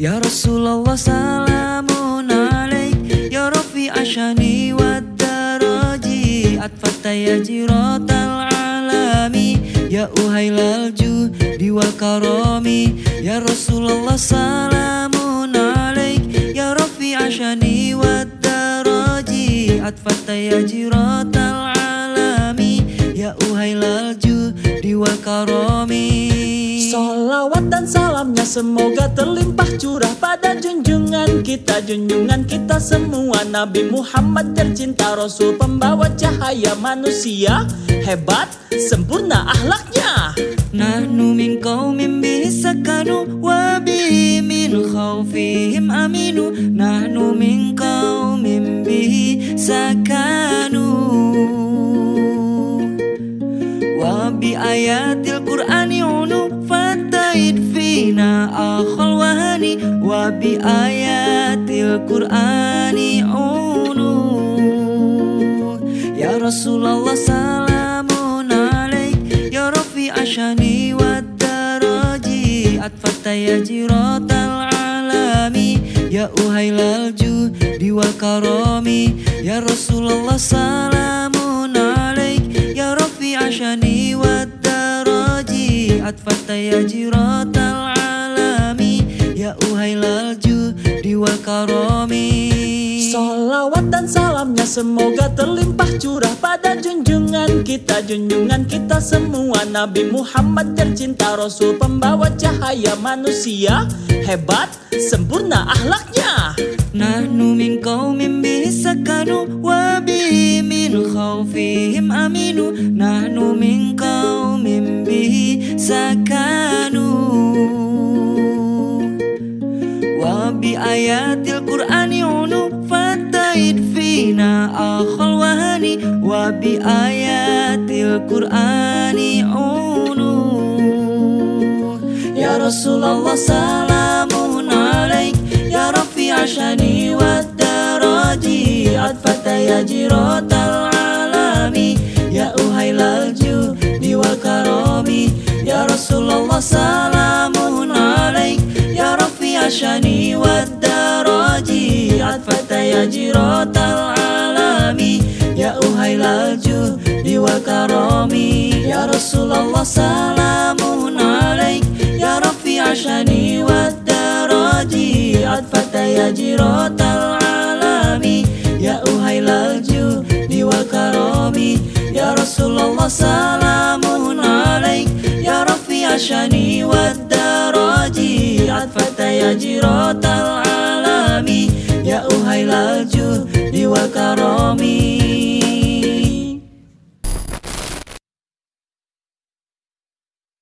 Ya Rasulullah salamun alaik. Ya Rafi ashani wa daraji. Atfata ya jiratal alami. Ya uhailal judi wal karami. Ya Rasulullah salamun alaik. Ya Rafi ashani wa daraji. Atfata ya jiratal alami. Ya uhailal judi wal karami Salawat dan salamnya semoga terlimpah curah pada junjungan kita Junjungan kita semua. Nabi Muhammad tercinta Rasul pembawa cahaya manusia. Hebat, sempurna ahlaknya. Nahnu min qaumin bihi sakanu wa min khawfihim aminu. Nahnu min qaumin bihi sakanu Wa bi unu fataid fina akhal wahani Wa bi ayatil qur'ani unu Ya Rasulullah salamun alaik. Ya Rafi ashani wa daraji Atfata ya jiratal alami. Ya uhailal judi wal karami. Ya Rasulullah salamun alaik. Ya Rafi ashani wa daraji Atfata ya jiratal alami Ya uhailal judi wal karami Salawat dan salamnya semoga terlimpah curah pada junjungan kita. Junjungan kita semua Nabi Muhammad tercinta Rasul pembawa cahaya manusia. Hebat, sempurna ahlaknya. Nahnu min qaumin sakanu Wa bi ayatil qur'ani unu fataid fina akhal wahani. Wa bi ayatil qur'ani unu Ya Rasulullah salamun alaik. Ya Rafi ashani wa daraji. Adfata ya jiratal alami. Ya uhailal judi wal karami Ya Rasulullah salamun alaik Ya Rafi ashani wa daraji Adfata ya jiratal alami. Ya uhailal judi wal karami. Ya Rasulullah salamun alaik Ya Rafi ashani wa daraji Adfata Daraji Adfata ya jiratal alami Ya uhailal judi wal karami